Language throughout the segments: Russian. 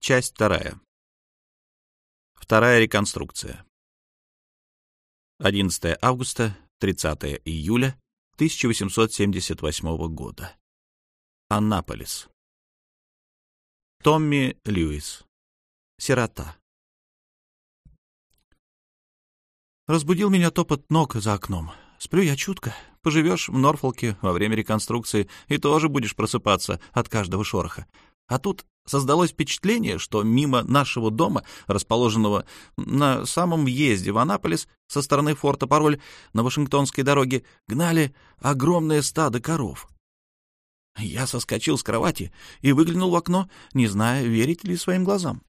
Часть вторая. Вторая реконструкция. 11 августа, 30 июля 1878 года. Аннаполис. Томми Льюис. Сирота. Разбудил меня топот ног за окном. Сплю я чутко. Поживешь в Норфолке во время реконструкции и тоже будешь просыпаться от каждого шороха. А тут создалось впечатление, что мимо нашего дома, расположенного на самом въезде в Анаполис со стороны форта Пароль на Вашингтонской дороге, гнали огромное стадо коров. Я соскочил с кровати и выглянул в окно, не зная, верить ли своим глазам.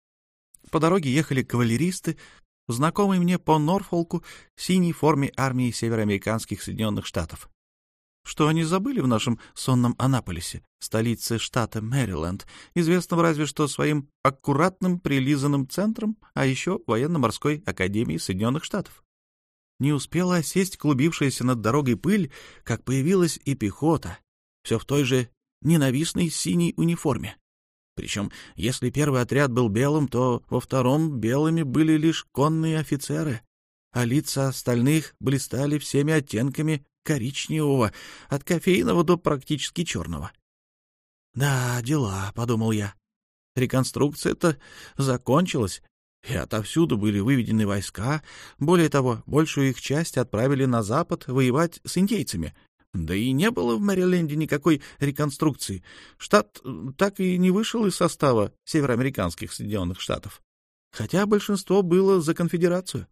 По дороге ехали кавалеристы, знакомый мне по Норфолку синей форме армии североамериканских Соединенных Штатов. Что они забыли в нашем сонном Анаполисе, столице штата Мэриленд, известном разве что своим аккуратным прилизанным центром, а еще военно-морской академией Соединенных Штатов? Не успела осесть клубившаяся над дорогой пыль, как появилась и пехота, все в той же ненавистной синей униформе. Причем, если первый отряд был белым, то во втором белыми были лишь конные офицеры, а лица остальных блистали всеми оттенками коричневого, от кофейного до практически черного. «Да, дела», — подумал я. Реконструкция-то закончилась, и отовсюду были выведены войска. Более того, большую их часть отправили на запад воевать с индейцами, да и не было в Мэриленде никакой реконструкции. Штат э, так и не вышел из состава североамериканских Соединенных Штатов. Хотя большинство было за конфедерацию.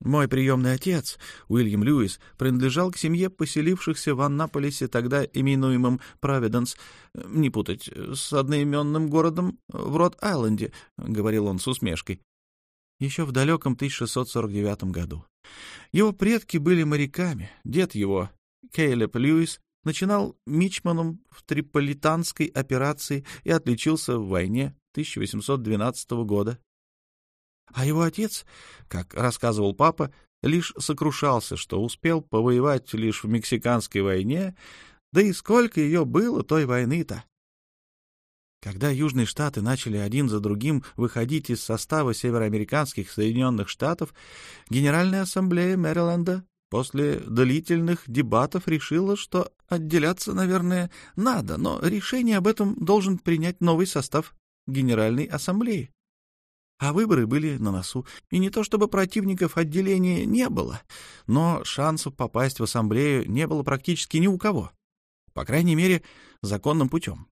Мой приемный отец, Уильям Льюис, принадлежал к семье поселившихся в Аннаполисе, тогда именуемым Провиденс, не путать с одноименным городом в Рот-Айленде, — говорил он с усмешкой, еще в далеком 1649 году. Его предки были моряками, дед его, Кейлеб Льюис начинал мичманом в Триполитанской операции и отличился в войне 1812 года. А его отец, как рассказывал папа, лишь сокрушался, что успел повоевать лишь в Мексиканской войне, да и сколько ее было той войны-то. Когда Южные Штаты начали один за другим выходить из состава североамериканских Соединенных Штатов, Генеральная Ассамблея Мэриленда После длительных дебатов решила, что отделяться, наверное, надо, но решение об этом должен принять новый состав Генеральной Ассамблеи. А выборы были на носу, и не то чтобы противников отделения не было, но шансов попасть в Ассамблею не было практически ни у кого. По крайней мере, законным путем.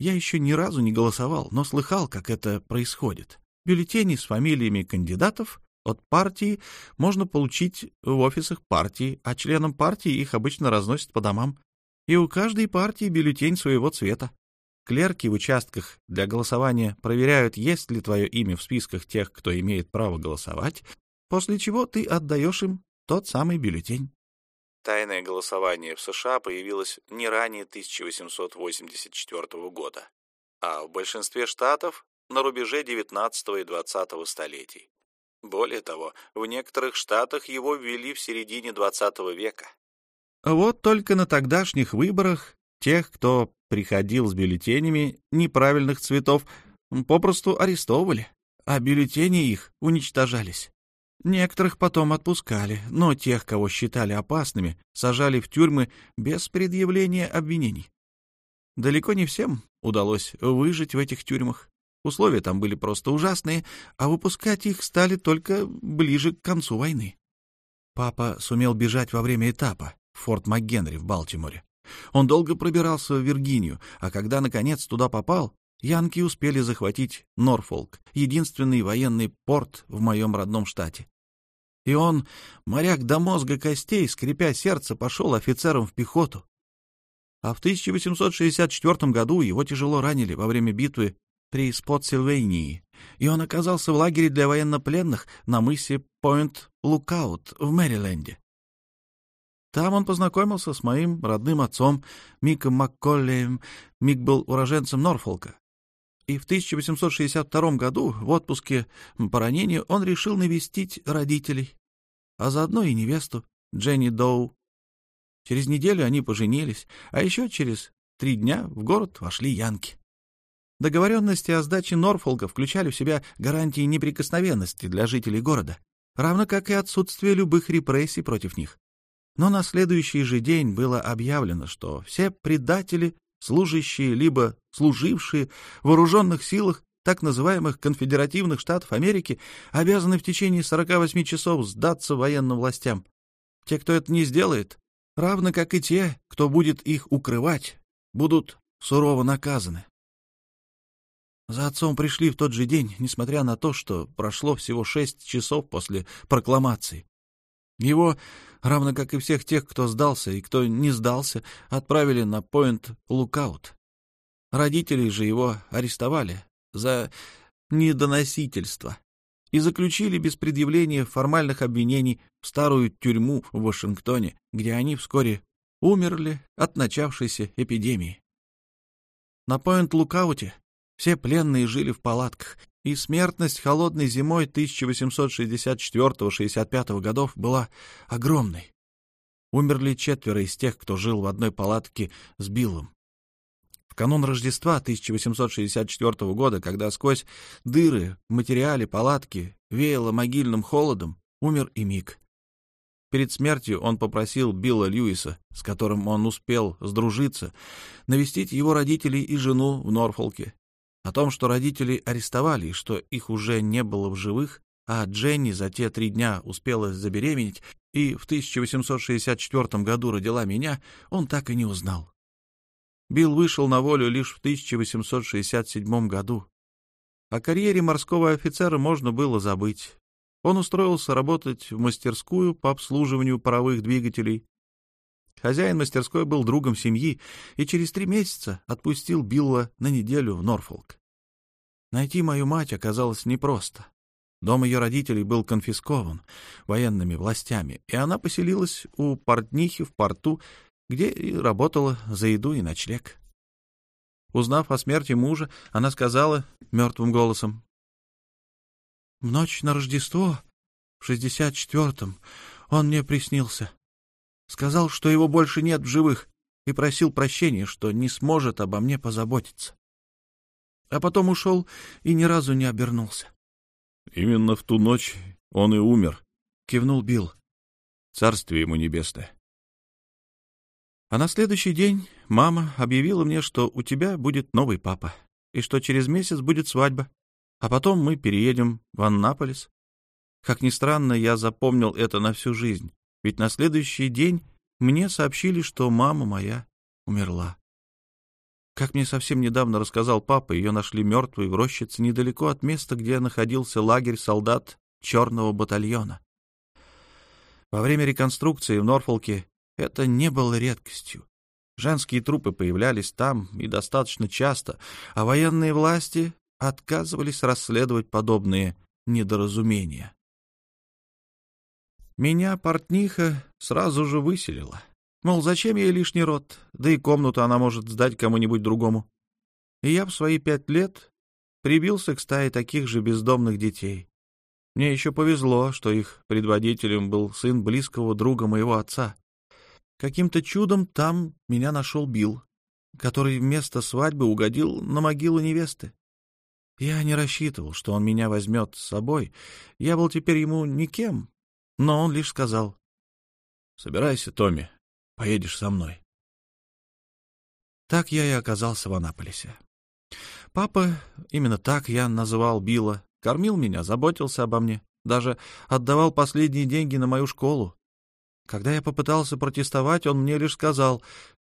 Я еще ни разу не голосовал, но слыхал, как это происходит. Бюллетени с фамилиями кандидатов от партии можно получить в офисах партии, а членам партии их обычно разносят по домам. И у каждой партии бюллетень своего цвета. Клерки в участках для голосования проверяют, есть ли твое имя в списках тех, кто имеет право голосовать, после чего ты отдаешь им тот самый бюллетень. Тайное голосование в США появилось не ранее 1884 года, а в большинстве штатов на рубеже 19 и 20 столетий. Более того, в некоторых штатах его ввели в середине XX века. Вот только на тогдашних выборах тех, кто приходил с бюллетенями неправильных цветов, попросту арестовывали, а бюллетени их уничтожались. Некоторых потом отпускали, но тех, кого считали опасными, сажали в тюрьмы без предъявления обвинений. Далеко не всем удалось выжить в этих тюрьмах. Условия там были просто ужасные, а выпускать их стали только ближе к концу войны. Папа сумел бежать во время этапа в Форт МакГенри в Балтиморе. Он долго пробирался в Виргинию, а когда, наконец, туда попал, янки успели захватить Норфолк, единственный военный порт в моем родном штате. И он, моряк до мозга костей, скрипя сердце, пошел офицером в пехоту. А в 1864 году его тяжело ранили во время битвы при Спотсилвейнии, и он оказался в лагере для военнопленных на мысе Пойнт-Лукаут в Мэриленде. Там он познакомился с моим родным отцом Миком Макколлеем. Мик был уроженцем Норфолка. И в 1862 году в отпуске по ранению он решил навестить родителей, а заодно и невесту Дженни Доу. Через неделю они поженились, а еще через три дня в город вошли янки. Договоренности о сдаче Норфолка включали в себя гарантии неприкосновенности для жителей города, равно как и отсутствие любых репрессий против них. Но на следующий же день было объявлено, что все предатели, служащие либо служившие в вооруженных силах так называемых конфедеративных штатов Америки, обязаны в течение 48 часов сдаться военным властям. Те, кто это не сделает, равно как и те, кто будет их укрывать, будут сурово наказаны. За отцом пришли в тот же день, несмотря на то, что прошло всего шесть часов после прокламации. Его, равно как и всех тех, кто сдался и кто не сдался, отправили на Пойнт Лукаут. Родителей же его арестовали за недоносительство и заключили без предъявления формальных обвинений в старую тюрьму в Вашингтоне, где они вскоре умерли от начавшейся эпидемии. На Пойнт-Лукауте все пленные жили в палатках, и смертность холодной зимой 1864-65 годов была огромной. Умерли четверо из тех, кто жил в одной палатке с Биллом. В канун Рождества 1864 года, когда сквозь дыры в материале палатки веяло могильным холодом, умер и Мик. Перед смертью он попросил Билла Льюиса, с которым он успел сдружиться, навестить его родителей и жену в Норфолке о том, что родители арестовали и что их уже не было в живых, а Дженни за те три дня успела забеременеть и в 1864 году родила меня, он так и не узнал. Билл вышел на волю лишь в 1867 году. О карьере морского офицера можно было забыть. Он устроился работать в мастерскую по обслуживанию паровых двигателей. Хозяин мастерской был другом семьи и через три месяца отпустил Билла на неделю в Норфолк. Найти мою мать оказалось непросто. Дом ее родителей был конфискован военными властями, и она поселилась у портнихи в порту, где и работала за еду и ночлег. Узнав о смерти мужа, она сказала мертвым голосом. — В ночь на Рождество, в шестьдесят четвертом, он мне приснился. Сказал, что его больше нет в живых, и просил прощения, что не сможет обо мне позаботиться а потом ушел и ни разу не обернулся. — Именно в ту ночь он и умер, — кивнул Билл. — Царствие ему небесное. А на следующий день мама объявила мне, что у тебя будет новый папа, и что через месяц будет свадьба, а потом мы переедем в Аннаполис. Как ни странно, я запомнил это на всю жизнь, ведь на следующий день мне сообщили, что мама моя умерла. Как мне совсем недавно рассказал папа, ее нашли мертвой в рощице недалеко от места, где находился лагерь солдат черного батальона. Во время реконструкции в Норфолке это не было редкостью. Женские трупы появлялись там и достаточно часто, а военные власти отказывались расследовать подобные недоразумения. Меня портниха сразу же выселила. Мол, зачем ей лишний род, да и комнату она может сдать кому-нибудь другому. И я в свои пять лет прибился к стае таких же бездомных детей. Мне еще повезло, что их предводителем был сын близкого друга моего отца. Каким-то чудом там меня нашел Билл, который вместо свадьбы угодил на могилу невесты. Я не рассчитывал, что он меня возьмет с собой. Я был теперь ему никем, но он лишь сказал. — Собирайся, Томми, Поедешь со мной. Так я и оказался в Анаполисе. Папа, именно так я называл Билла, кормил меня, заботился обо мне, даже отдавал последние деньги на мою школу. Когда я попытался протестовать, он мне лишь сказал,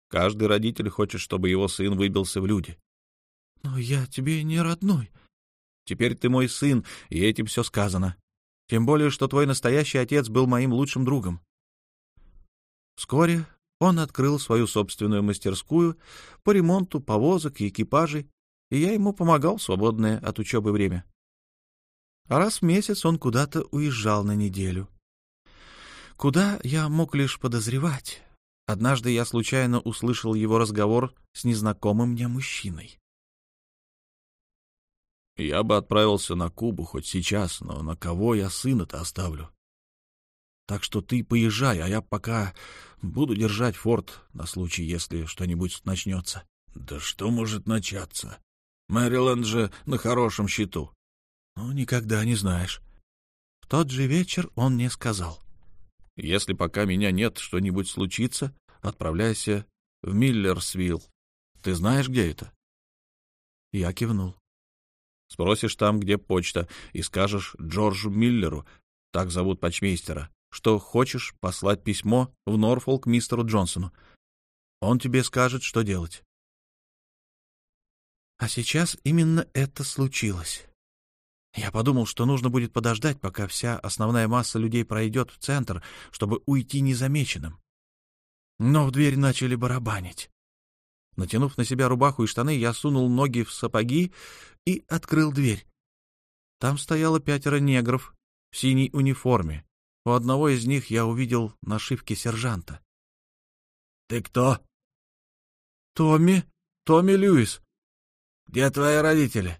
каждый родитель хочет, чтобы его сын выбился в люди. — Но я тебе не родной. — Теперь ты мой сын, и этим все сказано. Тем более, что твой настоящий отец был моим лучшим другом. Вскоре он открыл свою собственную мастерскую по ремонту повозок и экипажей, и я ему помогал в свободное от учебы время. А раз в месяц он куда-то уезжал на неделю. Куда я мог лишь подозревать. Однажды я случайно услышал его разговор с незнакомым мне мужчиной. «Я бы отправился на Кубу хоть сейчас, но на кого я сына-то оставлю? Так что ты поезжай, а я пока буду держать форт на случай, если что-нибудь начнется. — Да что может начаться? Мэриленд же на хорошем счету. Ну, никогда не знаешь. В тот же вечер он мне сказал. Если пока меня нет, что-нибудь случится, отправляйся в Миллерсвилл. Ты знаешь, где это? Я кивнул. Спросишь там, где почта, и скажешь Джорджу Миллеру, так зовут почмейстера, что хочешь послать письмо в Норфолк мистеру Джонсону. Он тебе скажет, что делать. А сейчас именно это случилось. Я подумал, что нужно будет подождать, пока вся основная масса людей пройдет в центр, чтобы уйти незамеченным. Но в дверь начали барабанить. Натянув на себя рубаху и штаны, я сунул ноги в сапоги и открыл дверь. Там стояло пятеро негров в синей униформе. У одного из них я увидел нашивки сержанта. — Ты кто? — Томми. Томми Льюис. — Где твои родители?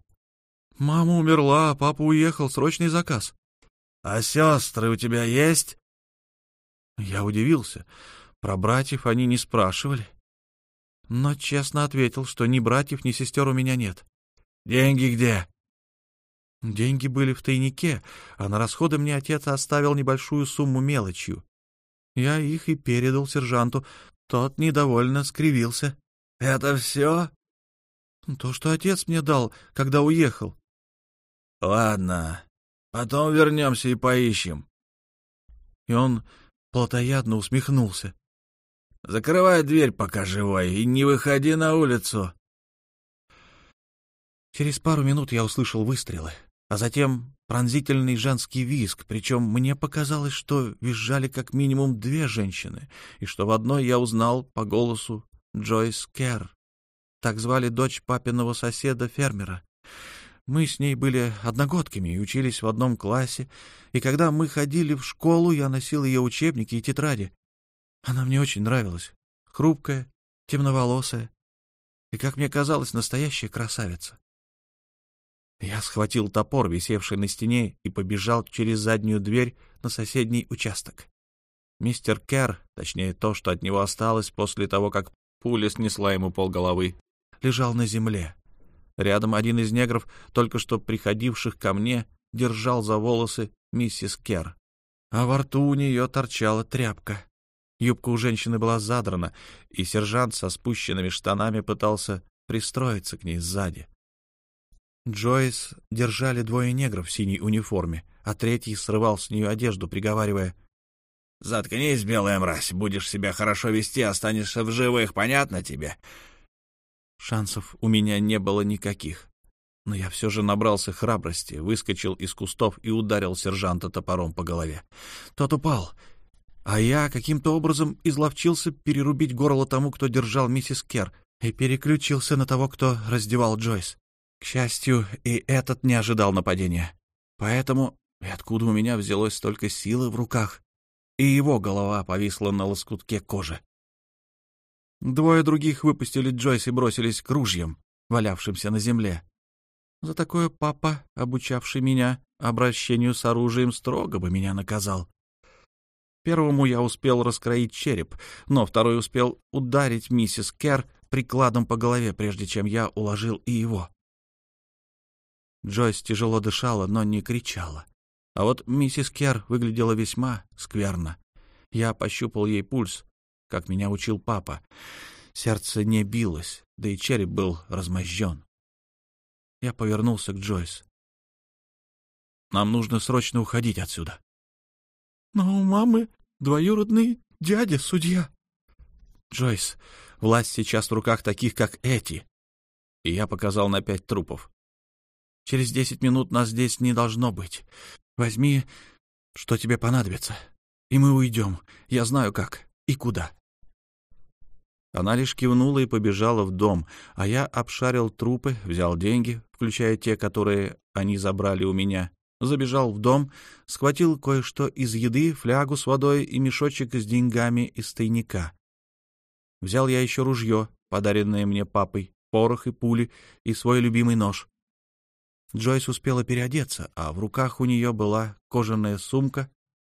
Мама умерла, а папа уехал, срочный заказ. — А сестры у тебя есть? Я удивился. Про братьев они не спрашивали. Но честно ответил, что ни братьев, ни сестер у меня нет. — Деньги где? Деньги были в тайнике, а на расходы мне отец оставил небольшую сумму мелочью. Я их и передал сержанту. Тот недовольно скривился. — Это все? — То, что отец мне дал, когда уехал. Ладно, потом вернемся и поищем. И он плотоядно усмехнулся. Закрывай дверь, пока живой, и не выходи на улицу. Через пару минут я услышал выстрелы, а затем пронзительный женский визг, причем мне показалось, что визжали как минимум две женщины, и что в одной я узнал по голосу Джойс Керр. Так звали дочь папиного соседа-фермера. Мы с ней были одногодками и учились в одном классе, и когда мы ходили в школу, я носил ее учебники и тетради. Она мне очень нравилась. Хрупкая, темноволосая и, как мне казалось, настоящая красавица. Я схватил топор, висевший на стене, и побежал через заднюю дверь на соседний участок. Мистер Керр, точнее то, что от него осталось после того, как пуля снесла ему полголовы, лежал на земле, Рядом один из негров, только что приходивших ко мне, держал за волосы миссис Кер, а во рту у нее торчала тряпка. Юбка у женщины была задрана, и сержант со спущенными штанами пытался пристроиться к ней сзади. Джойс держали двое негров в синей униформе, а третий срывал с нее одежду, приговаривая «Заткнись, белая мразь, будешь себя хорошо вести, останешься в живых, понятно тебе? Шансов у меня не было никаких. Но я все же набрался храбрости, выскочил из кустов и ударил сержанта топором по голове. Тот упал, а я каким-то образом изловчился перерубить горло тому, кто держал миссис Кер, и переключился на того, кто раздевал Джойс. К счастью, и этот не ожидал нападения. Поэтому и откуда у меня взялось столько силы в руках? И его голова повисла на лоскутке кожи. Двое других выпустили Джойс и бросились к ружьям, валявшимся на земле. За такое папа, обучавший меня обращению с оружием, строго бы меня наказал. Первому я успел раскроить череп, но второй успел ударить миссис Кер прикладом по голове, прежде чем я уложил и его. Джойс тяжело дышала, но не кричала. А вот миссис Кер выглядела весьма скверно. Я пощупал ей пульс, как меня учил папа. Сердце не билось, да и череп был размозжен. Я повернулся к Джойс. «Нам нужно срочно уходить отсюда». «Но у мамы двоюродный дядя, судья». «Джойс, власть сейчас в руках таких, как эти». И я показал на пять трупов. «Через десять минут нас здесь не должно быть. Возьми, что тебе понадобится, и мы уйдем. Я знаю как и куда». Она лишь кивнула и побежала в дом, а я обшарил трупы, взял деньги, включая те, которые они забрали у меня, забежал в дом, схватил кое-что из еды, флягу с водой и мешочек с деньгами из тайника. Взял я еще ружье, подаренное мне папой, порох и пули, и свой любимый нож. Джойс успела переодеться, а в руках у нее была кожаная сумка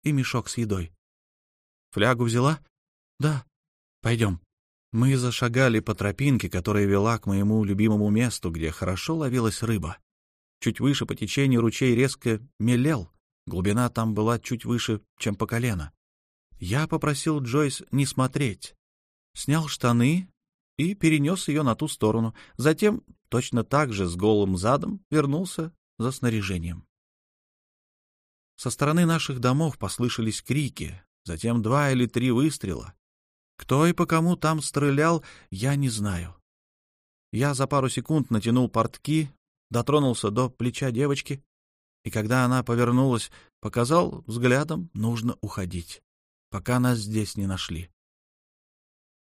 и мешок с едой. «Флягу взяла?» «Да. Пойдем». Мы зашагали по тропинке, которая вела к моему любимому месту, где хорошо ловилась рыба. Чуть выше по течению ручей резко мелел, глубина там была чуть выше, чем по колено. Я попросил Джойс не смотреть, снял штаны и перенес ее на ту сторону, затем точно так же с голым задом вернулся за снаряжением. Со стороны наших домов послышались крики, затем два или три выстрела. Кто и по кому там стрелял, я не знаю. Я за пару секунд натянул портки, дотронулся до плеча девочки, и когда она повернулась, показал взглядом, нужно уходить, пока нас здесь не нашли.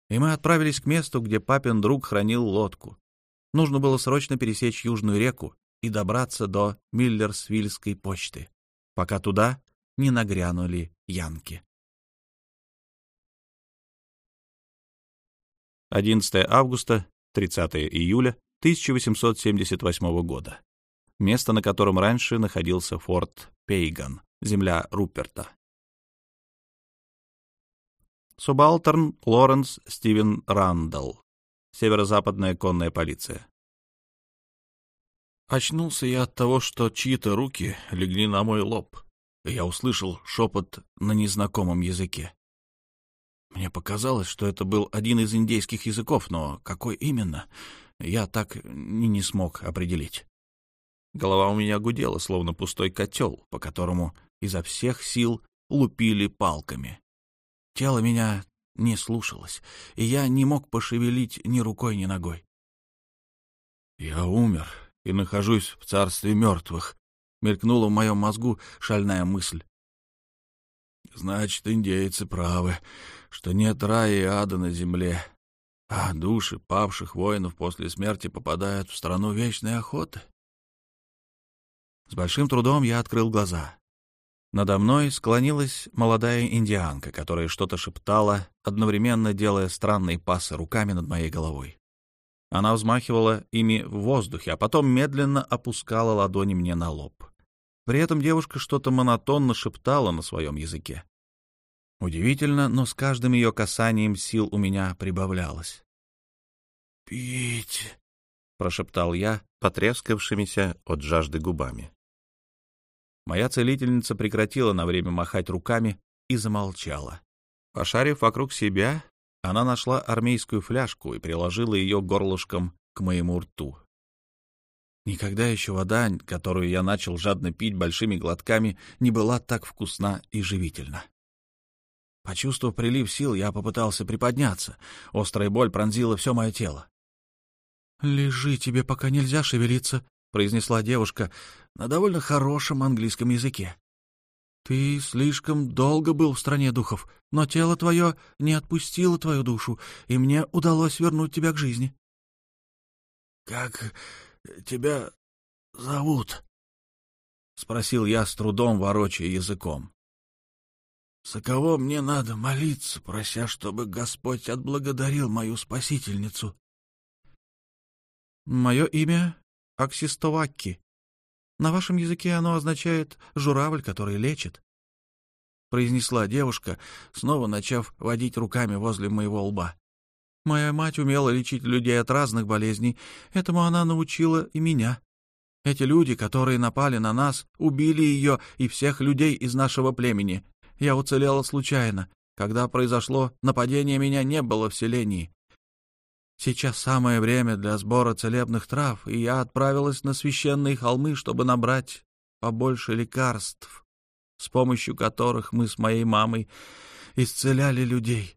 И мы отправились к месту, где папин друг хранил лодку. Нужно было срочно пересечь Южную реку и добраться до Миллерсвильской почты, пока туда не нагрянули янки. 11 августа, 30 июля 1878 года. Место, на котором раньше находился форт Пейган, земля Руперта. Субалтерн Лоренс Стивен Рандall. Северо-западная конная полиция. Очнулся я от того, что чьи-то руки легли на мой лоб, и я услышал шепот на незнакомом языке. Мне показалось, что это был один из индейских языков, но какой именно, я так и не смог определить. Голова у меня гудела, словно пустой котел, по которому изо всех сил лупили палками. Тело меня не слушалось, и я не мог пошевелить ни рукой, ни ногой. «Я умер и нахожусь в царстве мертвых», — мелькнула в моем мозгу шальная мысль. Значит, индейцы правы, что нет рая и ада на земле, а души павших воинов после смерти попадают в страну вечной охоты. С большим трудом я открыл глаза. Надо мной склонилась молодая индианка, которая что-то шептала, одновременно делая странные пасы руками над моей головой. Она взмахивала ими в воздухе, а потом медленно опускала ладони мне на лоб. При этом девушка что-то монотонно шептала на своем языке. Удивительно, но с каждым ее касанием сил у меня прибавлялось. «Пить!» — прошептал я, потрескавшимися от жажды губами. Моя целительница прекратила на время махать руками и замолчала. Пошарив вокруг себя, она нашла армейскую фляжку и приложила ее горлышком к моему рту. Никогда еще вода, которую я начал жадно пить большими глотками, не была так вкусна и живительна. Почувствовав прилив сил, я попытался приподняться. Острая боль пронзила все мое тело. — Лежи, тебе пока нельзя шевелиться, — произнесла девушка на довольно хорошем английском языке. — Ты слишком долго был в стране духов, но тело твое не отпустило твою душу, и мне удалось вернуть тебя к жизни. — Как тебя зовут? — спросил я с трудом, ворочая языком. — За кого мне надо молиться, прося, чтобы Господь отблагодарил мою спасительницу? — Мое имя Аксистовакки. На вашем языке оно означает «журавль, который лечит», — произнесла девушка, снова начав водить руками возле моего лба. Моя мать умела лечить людей от разных болезней, этому она научила и меня. Эти люди, которые напали на нас, убили ее и всех людей из нашего племени. Я уцелела случайно. Когда произошло нападение, меня не было в селении. Сейчас самое время для сбора целебных трав, и я отправилась на священные холмы, чтобы набрать побольше лекарств, с помощью которых мы с моей мамой исцеляли людей.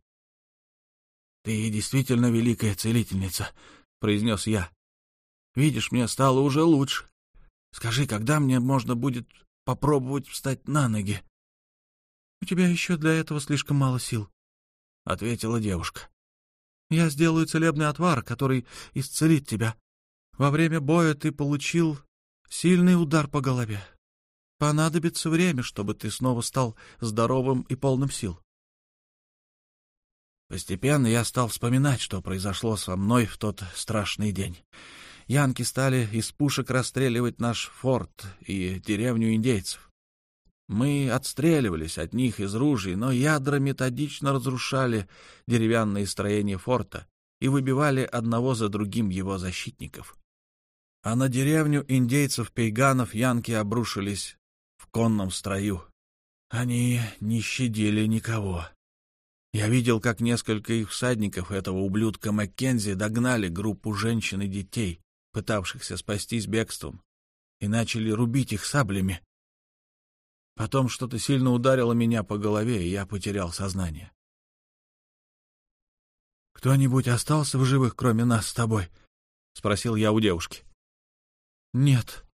— Ты действительно великая целительница, — произнес я. — Видишь, мне стало уже лучше. Скажи, когда мне можно будет попробовать встать на ноги? — У тебя еще для этого слишком мало сил, — ответила девушка. — Я сделаю целебный отвар, который исцелит тебя. Во время боя ты получил сильный удар по голове. Понадобится время, чтобы ты снова стал здоровым и полным сил. Постепенно я стал вспоминать, что произошло со мной в тот страшный день. Янки стали из пушек расстреливать наш форт и деревню индейцев. Мы отстреливались от них из ружей, но ядра методично разрушали деревянные строения форта, и выбивали одного за другим его защитников. А на деревню индейцев-пейганов янки обрушились в конном строю. Они не щадили никого. Я видел, как несколько их всадников этого ублюдка Маккензи догнали группу женщин и детей, пытавшихся спастись бегством, и начали рубить их саблями. Потом что-то сильно ударило меня по голове, и я потерял сознание. «Кто-нибудь остался в живых, кроме нас с тобой?» — спросил я у девушки. «Нет,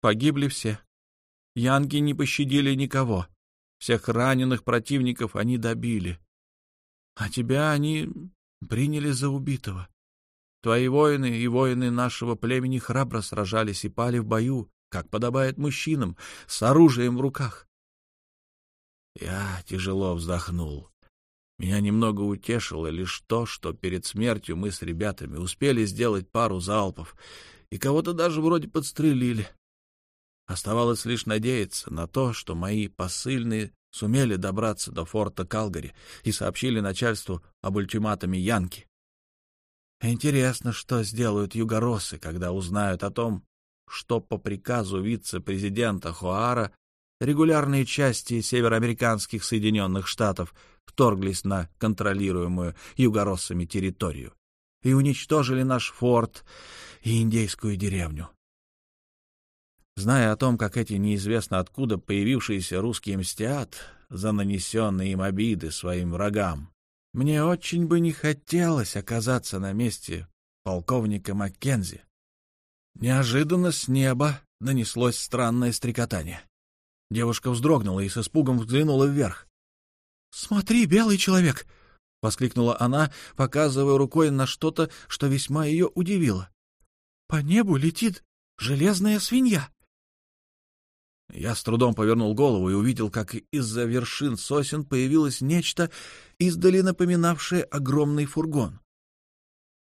погибли все. Янки не пощадили никого. Всех раненых противников они добили. А тебя они приняли за убитого. Твои воины и воины нашего племени храбро сражались и пали в бою, как подобает мужчинам, с оружием в руках. Я тяжело вздохнул. Меня немного утешило лишь то, что перед смертью мы с ребятами успели сделать пару залпов, и кого-то даже вроде подстрелили. Оставалось лишь надеяться на то, что мои посыльные сумели добраться до форта Калгари и сообщили начальству об ультиматуме Янки. Интересно, что сделают югороссы, когда узнают о том, что по приказу вице-президента Хуара регулярные части североамериканских Соединенных Штатов вторглись на контролируемую югороссами территорию и уничтожили наш форт и индейскую деревню. Зная о том, как эти неизвестно откуда появившиеся русские мстят за нанесенные им обиды своим врагам, мне очень бы не хотелось оказаться на месте полковника Маккензи. Неожиданно с неба нанеслось странное стрекотание. Девушка вздрогнула и с испугом взглянула вверх. «Смотри, белый человек!» — воскликнула она, показывая рукой на что-то, что весьма ее удивило. «По небу летит железная свинья!» Я с трудом повернул голову и увидел, как из-за вершин сосен появилось нечто, издали напоминавшее огромный фургон.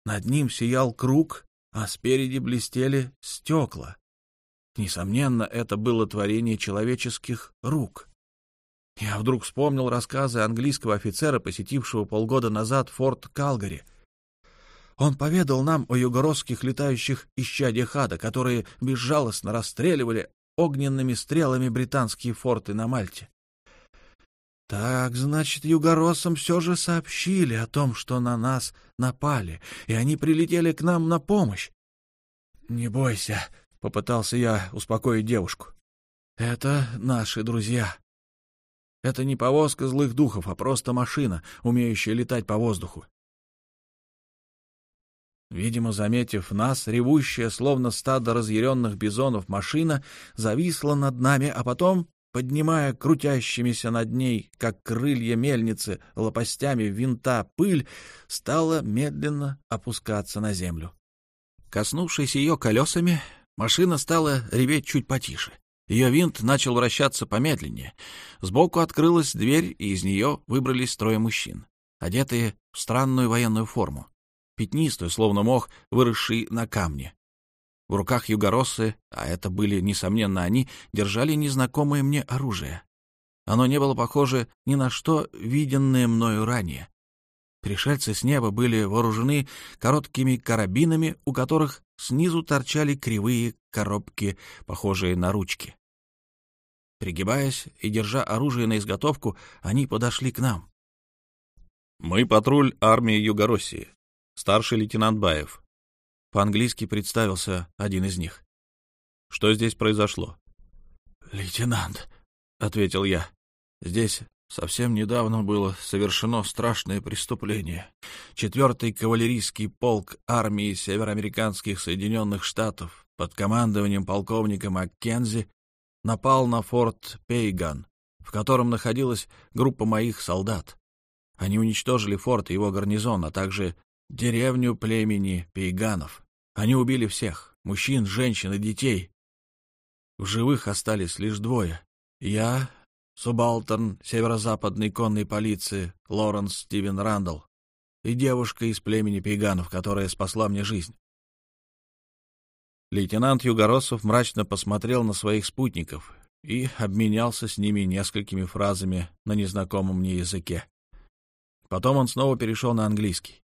Над ним сиял круг, а спереди блестели стекла. Несомненно, это было творение человеческих рук. Я вдруг вспомнил рассказы английского офицера, посетившего полгода назад форт Калгари. Он поведал нам о югородских летающих исчадьях ада, которые безжалостно расстреливали огненными стрелами британские форты на Мальте. Так, значит, югороссам все же сообщили о том, что на нас напали, и они прилетели к нам на помощь. — Не бойся, — попытался я успокоить девушку. — Это наши друзья. Это не повозка злых духов, а просто машина, умеющая летать по воздуху. Видимо, заметив нас, ревущая, словно стадо разъяренных бизонов, машина зависла над нами, а потом, поднимая крутящимися над ней, как крылья мельницы, лопастями винта пыль, стала медленно опускаться на землю. Коснувшись ее колесами, машина стала реветь чуть потише. Ее винт начал вращаться помедленнее. Сбоку открылась дверь, и из нее выбрались трое мужчин, одетые в странную военную форму пятнистую, словно мох, выросший на камне. В руках югороссы, а это были, несомненно, они, держали незнакомое мне оружие. Оно не было похоже ни на что, виденное мною ранее. Пришельцы с неба были вооружены короткими карабинами, у которых снизу торчали кривые коробки, похожие на ручки. Пригибаясь и держа оружие на изготовку, они подошли к нам. «Мы патруль армии Югороссии старший лейтенант Баев. По-английски представился один из них. Что здесь произошло? «Лейтенант», — ответил я, — «здесь совсем недавно было совершено страшное преступление. Четвертый кавалерийский полк армии североамериканских Соединенных Штатов под командованием полковника Маккензи напал на форт Пейган, в котором находилась группа моих солдат. Они уничтожили форт и его гарнизон, а также деревню племени пейганов. Они убили всех — мужчин, женщин и детей. В живых остались лишь двое. Я, субалтерн северо-западной конной полиции Лоренс Стивен Рандall и девушка из племени пейганов, которая спасла мне жизнь. Лейтенант Югоросов мрачно посмотрел на своих спутников и обменялся с ними несколькими фразами на незнакомом мне языке. Потом он снова перешел на английский.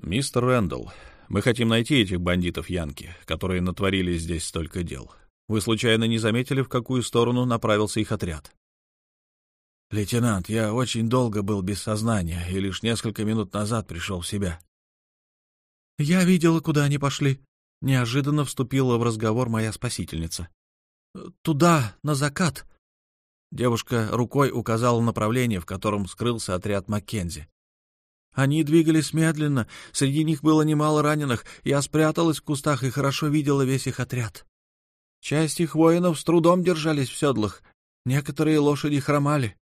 «Мистер Рэндалл, мы хотим найти этих бандитов Янки, которые натворили здесь столько дел. Вы случайно не заметили, в какую сторону направился их отряд?» «Лейтенант, я очень долго был без сознания и лишь несколько минут назад пришел в себя». «Я видела, куда они пошли», — неожиданно вступила в разговор моя спасительница. «Туда, на закат». Девушка рукой указала направление, в котором скрылся отряд Маккензи. Они двигались медленно, среди них было немало раненых. Я спряталась в кустах и хорошо видела весь их отряд. Часть их воинов с трудом держались в седлах, некоторые лошади хромали.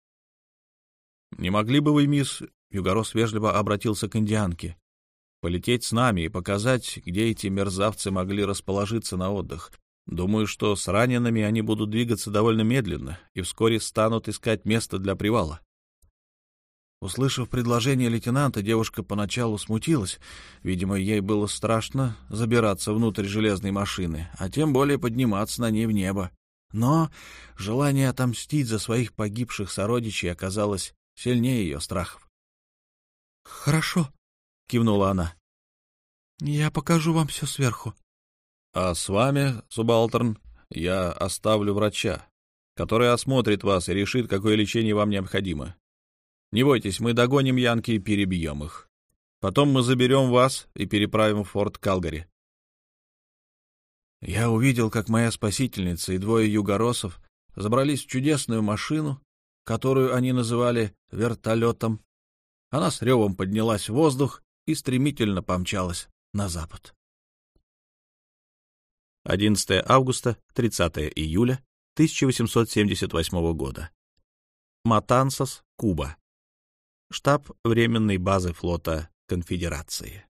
— Не могли бы вы, мисс... — Югорос вежливо обратился к индианке. — Полететь с нами и показать, где эти мерзавцы могли расположиться на отдых. Думаю, что с ранеными они будут двигаться довольно медленно и вскоре станут искать место для привала. Услышав предложение лейтенанта, девушка поначалу смутилась. Видимо, ей было страшно забираться внутрь железной машины, а тем более подниматься на ней в небо. Но желание отомстить за своих погибших сородичей оказалось сильнее ее страхов. — Хорошо, — кивнула она. — Я покажу вам все сверху. — А с вами, субалтерн, я оставлю врача, который осмотрит вас и решит, какое лечение вам необходимо. Не бойтесь, мы догоним Янки и перебьем их. Потом мы заберем вас и переправим в форт Калгари. Я увидел, как моя спасительница и двое югоросов забрались в чудесную машину, которую они называли вертолетом. Она с ревом поднялась в воздух и стремительно помчалась на запад. 11 августа, 30 июля 1878 года. Матансас, Куба штаб Временной базы флота Конфедерации.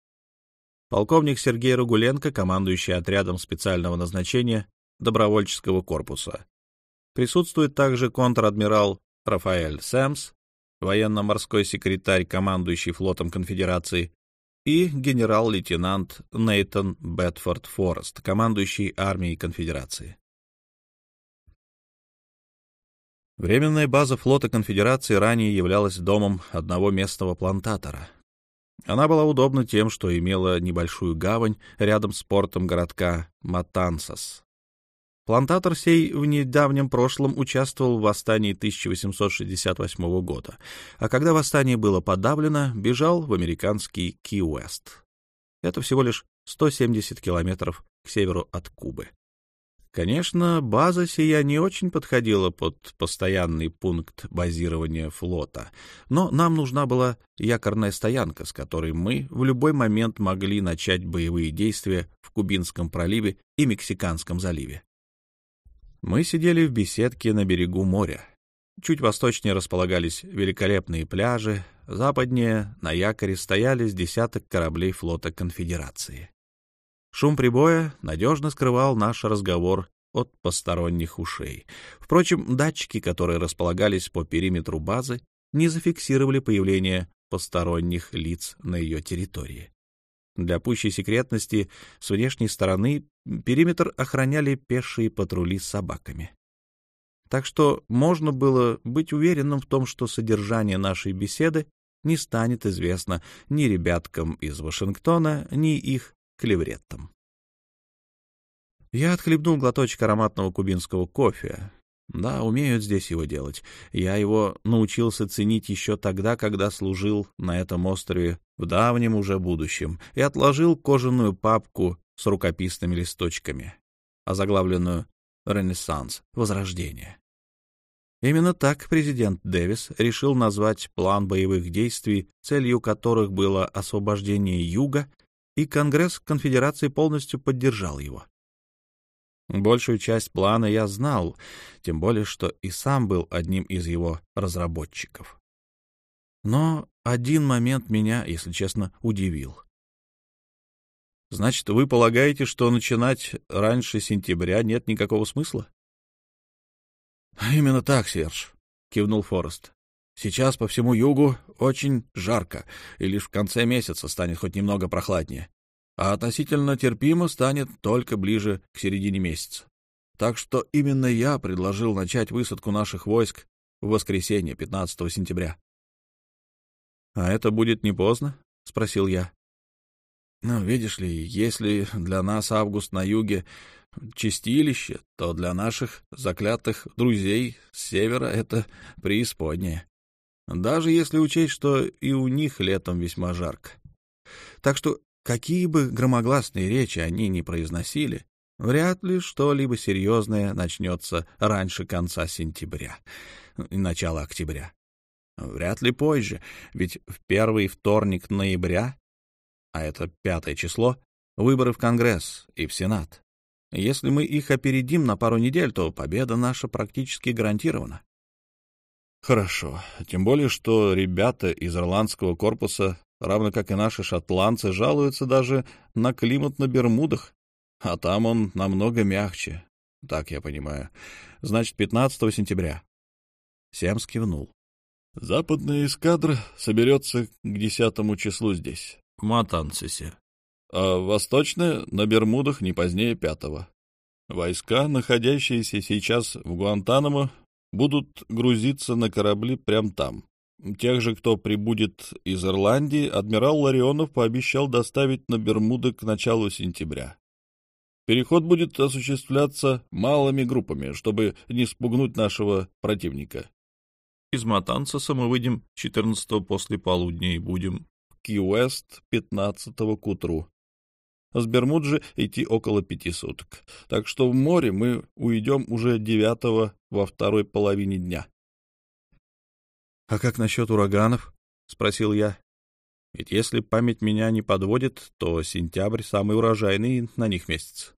Полковник Сергей Ругуленко, командующий отрядом специального назначения добровольческого корпуса. Присутствует также контр-адмирал Рафаэль Сэмс, военно-морской секретарь, командующий флотом Конфедерации, и генерал-лейтенант Нейтон Бетфорд Форест, командующий армией Конфедерации. Временная база флота Конфедерации ранее являлась домом одного местного плантатора. Она была удобна тем, что имела небольшую гавань рядом с портом городка Матансас. Плантатор сей в недавнем прошлом участвовал в восстании 1868 года, а когда восстание было подавлено, бежал в американский Ки-Уэст. Это всего лишь 170 километров к северу от Кубы. Конечно, база сия не очень подходила под постоянный пункт базирования флота, но нам нужна была якорная стоянка, с которой мы в любой момент могли начать боевые действия в Кубинском проливе и Мексиканском заливе. Мы сидели в беседке на берегу моря. Чуть восточнее располагались великолепные пляжи, западнее на якоре стояли с десяток кораблей флота Конфедерации. Шум прибоя надежно скрывал наш разговор от посторонних ушей. Впрочем, датчики, которые располагались по периметру базы, не зафиксировали появление посторонних лиц на ее территории. Для пущей секретности с внешней стороны периметр охраняли пешие патрули с собаками. Так что можно было быть уверенным в том, что содержание нашей беседы не станет известно ни ребяткам из Вашингтона, ни их клевреттом. Я отхлебнул глоточек ароматного кубинского кофе. Да, умеют здесь его делать. Я его научился ценить еще тогда, когда служил на этом острове в давнем уже будущем, и отложил кожаную папку с рукописными листочками, озаглавленную «Ренессанс. Возрождение». Именно так президент Дэвис решил назвать план боевых действий, целью которых было освобождение Юга и Конгресс Конфедерации полностью поддержал его. Большую часть плана я знал, тем более, что и сам был одним из его разработчиков. Но один момент меня, если честно, удивил. «Значит, вы полагаете, что начинать раньше сентября нет никакого смысла?» «Именно так, Серж», — кивнул Форест. Сейчас по всему югу очень жарко, и лишь в конце месяца станет хоть немного прохладнее. А относительно терпимо станет только ближе к середине месяца. Так что именно я предложил начать высадку наших войск в воскресенье, 15 сентября. — А это будет не поздно? — спросил я. Ну, видишь ли, если для нас август на юге чистилище, то для наших заклятых друзей с севера это преисподнее. Даже если учесть, что и у них летом весьма жарко. Так что, какие бы громогласные речи они ни произносили, вряд ли что-либо серьезное начнется раньше конца сентября начала октября. Вряд ли позже, ведь в первый вторник ноября, а это пятое число, выборы в Конгресс и в Сенат. Если мы их опередим на пару недель, то победа наша практически гарантирована. Хорошо. Тем более, что ребята из ирландского корпуса, равно как и наши шотландцы, жалуются даже на климат на Бермудах, а там он намного мягче. Так я понимаю. Значит, 15 сентября. Семс кивнул. Западная эскадра соберется к десятому числу здесь, в Матансисе. А восточная — на Бермудах не позднее пятого. Войска, находящиеся сейчас в Гуантанамо, будут грузиться на корабли прямо там. Тех же, кто прибудет из Ирландии, адмирал Ларионов пообещал доставить на Бермуды к началу сентября. Переход будет осуществляться малыми группами, чтобы не спугнуть нашего противника. Из Матансоса мы выйдем 14-го после полудня и будем в Ки-Уэст 15-го к утру. С Бермуд же идти около пяти суток. Так что в море мы уйдем уже девятого во второй половине дня. — А как насчет ураганов? — спросил я. — Ведь если память меня не подводит, то сентябрь — самый урожайный на них месяц.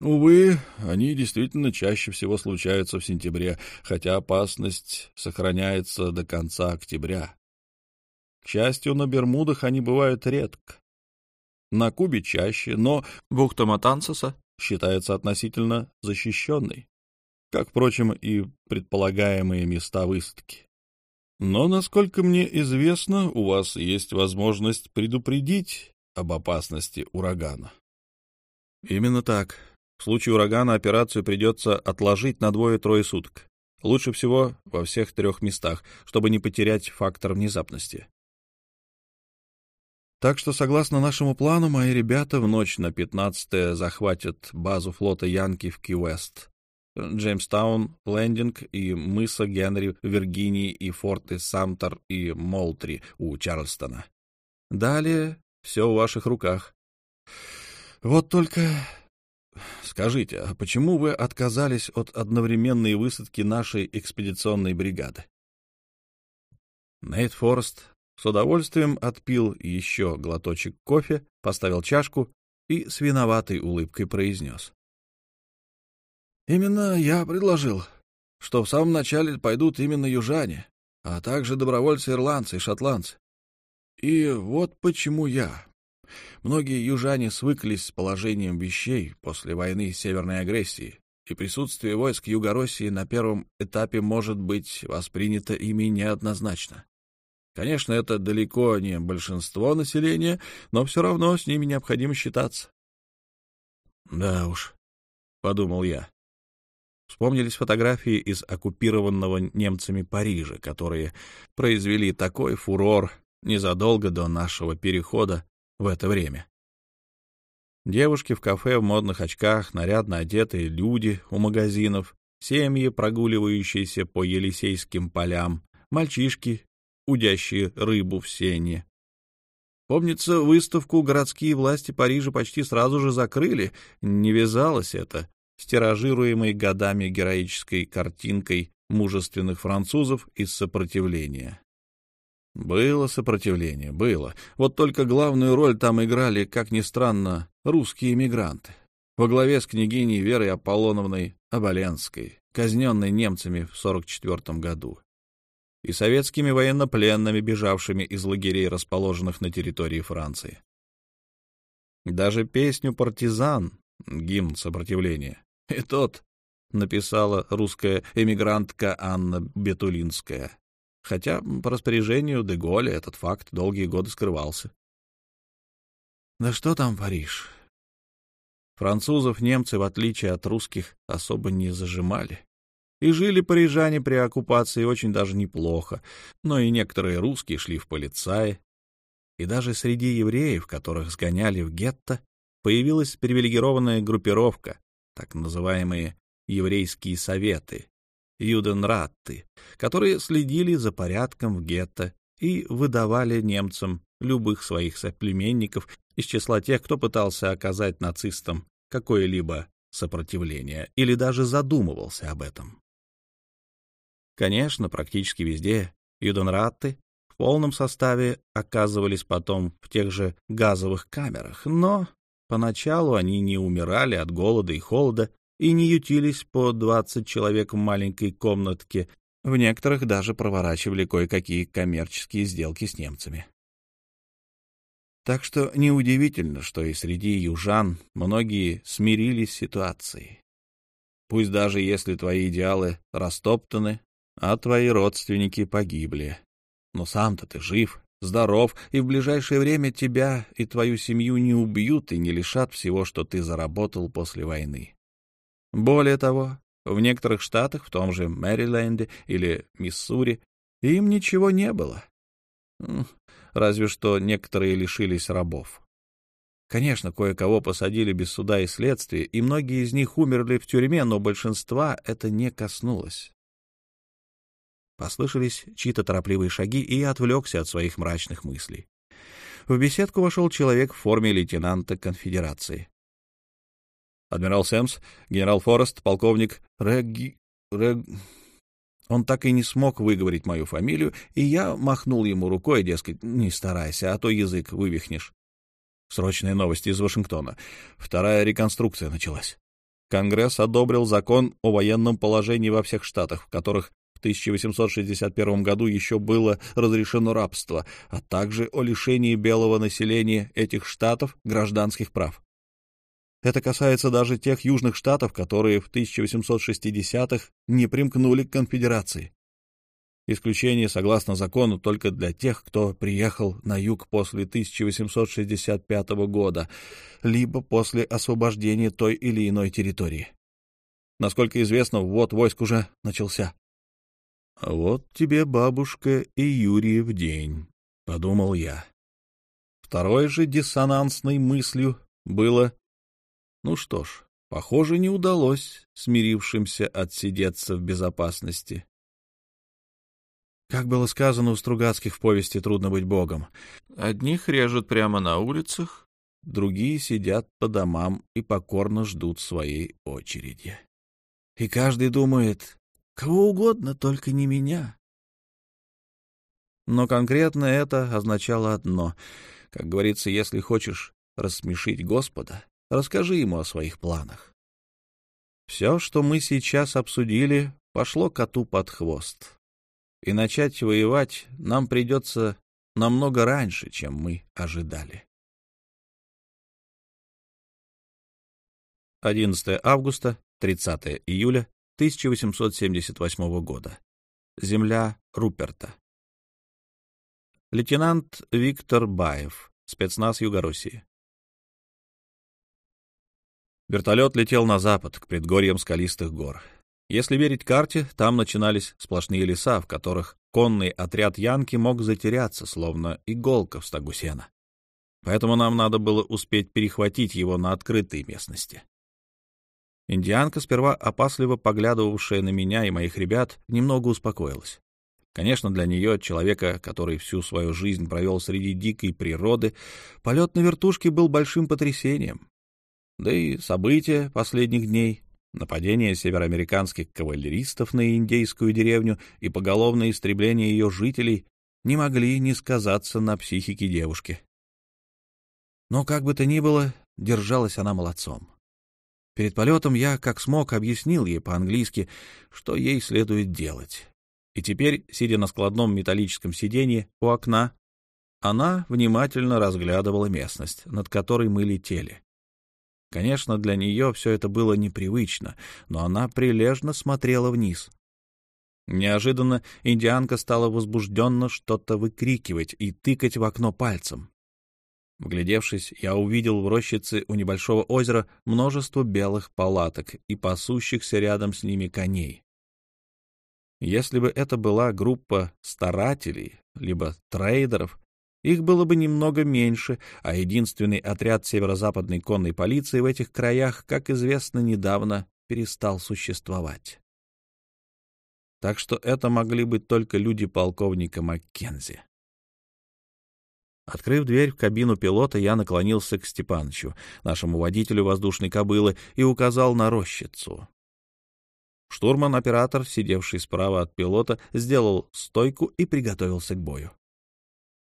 Увы, они действительно чаще всего случаются в сентябре, хотя опасность сохраняется до конца октября. К счастью, на Бермудах они бывают редко. На Кубе чаще, но бухта Матансоса считается относительно защищенной, как, впрочем, и предполагаемые места высадки. Но, насколько мне известно, у вас есть возможность предупредить об опасности урагана. Именно так. В случае урагана операцию придется отложить на двое-трое суток. Лучше всего во всех трех местах, чтобы не потерять фактор внезапности. Так что, согласно нашему плану, мои ребята в ночь на 15 захватят базу флота Янки в Ки-Уэст, Джеймстаун, Лендинг и мыса Генри в Виргинии и форты Самтер и Молтри у Чарльстона. Далее все в ваших руках. Вот только Скажите, а почему вы отказались от одновременной высадки нашей экспедиционной бригады? Нейт Форест с удовольствием отпил еще глоточек кофе, поставил чашку и с виноватой улыбкой произнес. «Именно я предложил, что в самом начале пойдут именно южане, а также добровольцы-ирландцы и шотландцы. И вот почему я. Многие южане свыклись с положением вещей после войны северной агрессии, и присутствие войск Юго-России на первом этапе может быть воспринято ими неоднозначно. Конечно, это далеко не большинство населения, но все равно с ними необходимо считаться. «Да уж», — подумал я. Вспомнились фотографии из оккупированного немцами Парижа, которые произвели такой фурор незадолго до нашего перехода в это время. Девушки в кафе в модных очках, нарядно одетые люди у магазинов, семьи, прогуливающиеся по Елисейским полям, мальчишки, удящие рыбу в сене. Помнится, выставку городские власти Парижа почти сразу же закрыли, не вязалось это с тиражируемой годами героической картинкой мужественных французов из сопротивления. Было сопротивление, было. Вот только главную роль там играли, как ни странно, русские эмигранты. Во главе с княгиней Верой Аполлоновной Оболенской, казненной немцами в 44 году, и советскими военнопленными, бежавшими из лагерей, расположенных на территории Франции. Даже песню «Партизан», гимн сопротивления, и тот написала русская эмигрантка Анна Бетулинская хотя по распоряжению Деголя этот факт долгие годы скрывался. Да что там Париж? Французов немцы, в отличие от русских, особо не зажимали. И жили парижане при оккупации очень даже неплохо, но и некоторые русские шли в полицаи. и даже среди евреев, которых сгоняли в гетто, появилась привилегированная группировка, так называемые еврейские советы, юденратты, которые следили за порядком в гетто и выдавали немцам любых своих соплеменников из числа тех, кто пытался оказать нацистам какое-либо сопротивление или даже задумывался об этом. Конечно, практически везде юденратты в полном составе оказывались потом в тех же газовых камерах, но поначалу они не умирали от голода и холода и не ютились по 20 человек в маленькой комнатке, в некоторых даже проворачивали кое-какие коммерческие сделки с немцами. Так что неудивительно, что и среди южан многие смирились с ситуацией. Пусть даже если твои идеалы растоптаны, а твои родственники погибли. Но сам-то ты жив, здоров, и в ближайшее время тебя и твою семью не убьют и не лишат всего, что ты заработал после войны. Более того, в некоторых штатах, в том же Мэриленде или Миссури, им ничего не было разве что некоторые лишились рабов. Конечно, кое-кого посадили без суда и следствия, и многие из них умерли в тюрьме, но большинства это не коснулось. Послышались чьи-то торопливые шаги, и я отвлекся от своих мрачных мыслей. В беседку вошел человек в форме лейтенанта конфедерации. Адмирал Сэмс, генерал Форест, полковник Регги... Рег... Он так и не смог выговорить мою фамилию, и я махнул ему рукой, дескать, не старайся, а то язык вывихнешь. Срочные новости из Вашингтона. Вторая реконструкция началась. Конгресс одобрил закон о военном положении во всех штатах, в которых в 1861 году еще было разрешено рабство, а также о лишении белого населения этих штатов гражданских прав. Это касается даже тех южных штатов, которые в 1860-х не примкнули к конфедерации. Исключение, согласно закону, только для тех, кто приехал на юг после 1865 года, либо после освобождения той или иной территории. Насколько известно, ввод войск уже начался. «А вот тебе, бабушка, и Юрий в день», — подумал я. Второй же диссонансной мыслью было ну что ж, похоже, не удалось смирившимся отсидеться в безопасности. Как было сказано у Стругацких в повести «Трудно быть богом», одних режут прямо на улицах, другие сидят по домам и покорно ждут своей очереди. И каждый думает, кого угодно, только не меня. Но конкретно это означало одно. Как говорится, если хочешь рассмешить Господа, Расскажи ему о своих планах. Все, что мы сейчас обсудили, пошло коту под хвост. И начать воевать нам придется намного раньше, чем мы ожидали. 11 августа, 30 июля 1878 года. Земля Руперта. Лейтенант Виктор Баев, спецназ Югороссии. Вертолет летел на запад, к предгорьям скалистых гор. Если верить карте, там начинались сплошные леса, в которых конный отряд Янки мог затеряться, словно иголка в стогу сена. Поэтому нам надо было успеть перехватить его на открытой местности. Индианка, сперва опасливо поглядывавшая на меня и моих ребят, немного успокоилась. Конечно, для нее, человека, который всю свою жизнь провел среди дикой природы, полет на вертушке был большим потрясением. Да и события последних дней, нападение североамериканских кавалеристов на индейскую деревню и поголовное истребление ее жителей не могли не сказаться на психике девушки. Но как бы то ни было, держалась она молодцом. Перед полетом я, как смог, объяснил ей по-английски, что ей следует делать. И теперь, сидя на складном металлическом сиденье у окна, она внимательно разглядывала местность, над которой мы летели. Конечно, для нее все это было непривычно, но она прилежно смотрела вниз. Неожиданно индианка стала возбужденно что-то выкрикивать и тыкать в окно пальцем. Вглядевшись, я увидел в рощице у небольшого озера множество белых палаток и пасущихся рядом с ними коней. Если бы это была группа старателей, либо трейдеров, их было бы немного меньше, а единственный отряд северо-западной конной полиции в этих краях, как известно, недавно перестал существовать. Так что это могли быть только люди полковника Маккензи. Открыв дверь в кабину пилота, я наклонился к Степанычу, нашему водителю воздушной кобылы, и указал на рощицу. Штурман-оператор, сидевший справа от пилота, сделал стойку и приготовился к бою.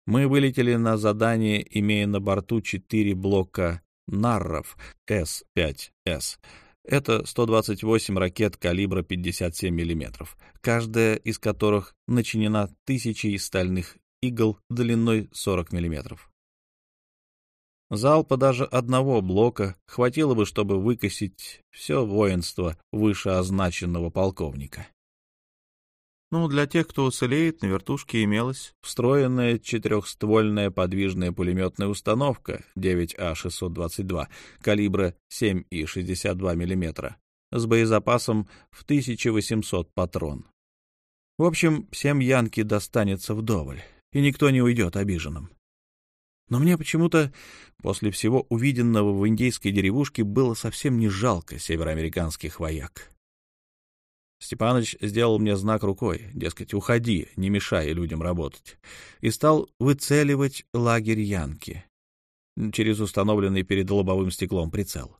Мы вылетели на задание, имея на борту четыре блока «Нарров» С-5С. Это 128 ракет калибра 57 мм, каждая из которых начинена тысячей стальных игл длиной 40 мм. Залпа даже одного блока хватило бы, чтобы выкосить все воинство вышеозначенного полковника. Ну, для тех, кто уцелеет, на вертушке имелась встроенная четырехствольная подвижная пулеметная установка 9А622 калибра 7,62 мм с боезапасом в 1800 патрон. В общем, всем Янки достанется вдоволь, и никто не уйдет обиженным. Но мне почему-то после всего увиденного в индейской деревушке было совсем не жалко североамериканских вояк. Степаныч сделал мне знак рукой, дескать, уходи, не мешай людям работать, и стал выцеливать лагерь Янки через установленный перед лобовым стеклом прицел.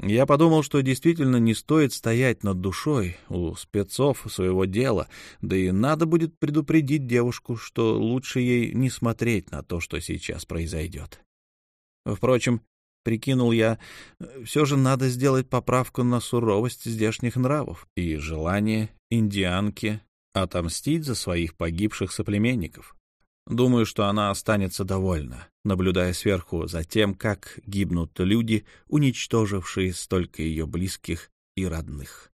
Я подумал, что действительно не стоит стоять над душой у спецов своего дела, да и надо будет предупредить девушку, что лучше ей не смотреть на то, что сейчас произойдет. Впрочем, Прикинул я, все же надо сделать поправку на суровость здешних нравов и желание индианки отомстить за своих погибших соплеменников. Думаю, что она останется довольна, наблюдая сверху за тем, как гибнут люди, уничтожившие столько ее близких и родных.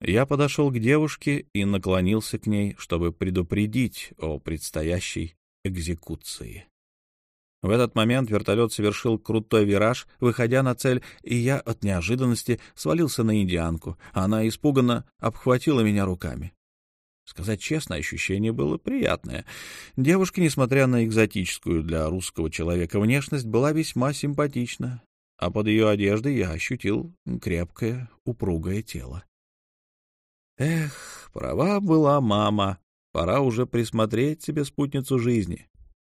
Я подошел к девушке и наклонился к ней, чтобы предупредить о предстоящей экзекуции. В этот момент вертолет совершил крутой вираж, выходя на цель, и я от неожиданности свалился на индианку. Она испуганно обхватила меня руками. Сказать честно, ощущение было приятное. Девушка, несмотря на экзотическую для русского человека внешность, была весьма симпатична, а под ее одеждой я ощутил крепкое, упругое тело. Эх, права была мама. Пора уже присмотреть себе спутницу жизни.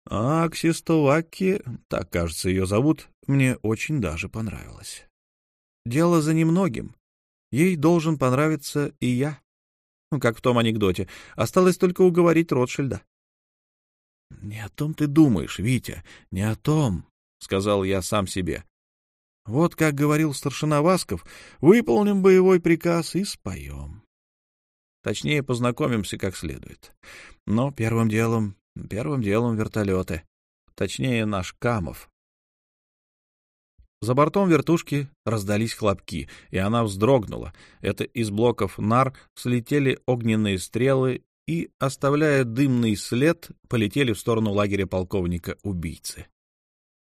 А Аксистоваки, так, кажется, ее зовут, мне очень даже понравилось. Дело за немногим. Ей должен понравиться и я. Ну, как в том анекдоте. Осталось только уговорить Ротшильда. — Не о том ты думаешь, Витя, не о том, — сказал я сам себе. Вот как говорил старшина Васков, выполним боевой приказ и споем. Точнее, познакомимся как следует. Но первым делом Первым делом вертолеты. Точнее, наш Камов. За бортом вертушки раздались хлопки, и она вздрогнула. Это из блоков нар слетели огненные стрелы и, оставляя дымный след, полетели в сторону лагеря полковника-убийцы.